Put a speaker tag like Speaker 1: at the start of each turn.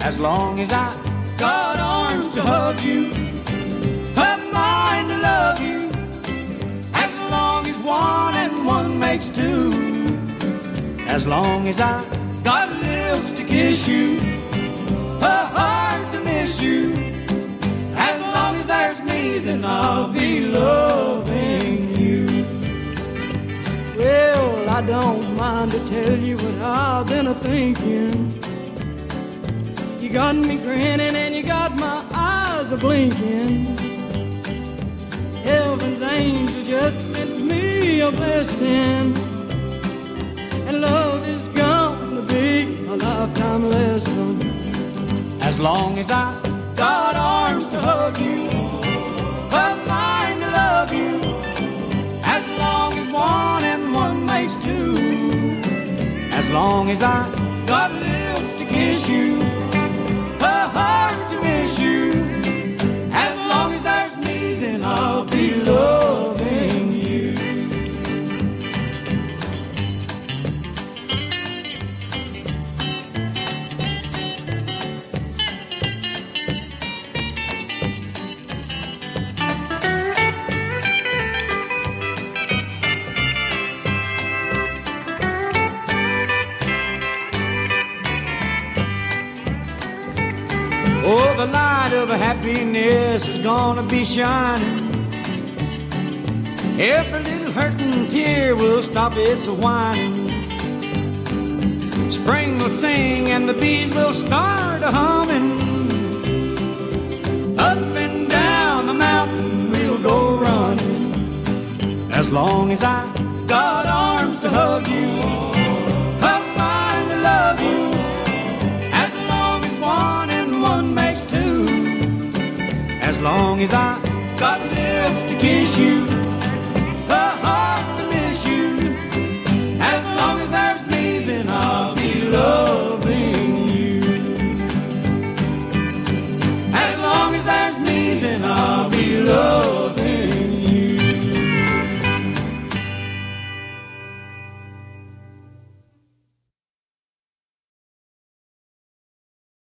Speaker 1: As long as I got arms to hug you, a mind to love you. As long as one and one makes two. As long as I got lips to kiss you, a heart to miss you. As long as there's me, then I'll be loving you.
Speaker 2: Well, I don't mind to tell you what I've been a thinking. You got me grinning and you got my eyes a blinking. Heaven's angel just sent me a blessing. And love is gonna be a lifetime lesson.
Speaker 1: As long as I got arms to hug you, a mind to love you. As long as one and one makes two. As long as I got lips to kiss you, the light of happiness is gonna be shining. Every little hurting tear will stop its whining. Spring will sing and the bees will start a humming. Up and down the mountain we'll go running. As long as I got arms to hug you, As long as I got lips to kiss you,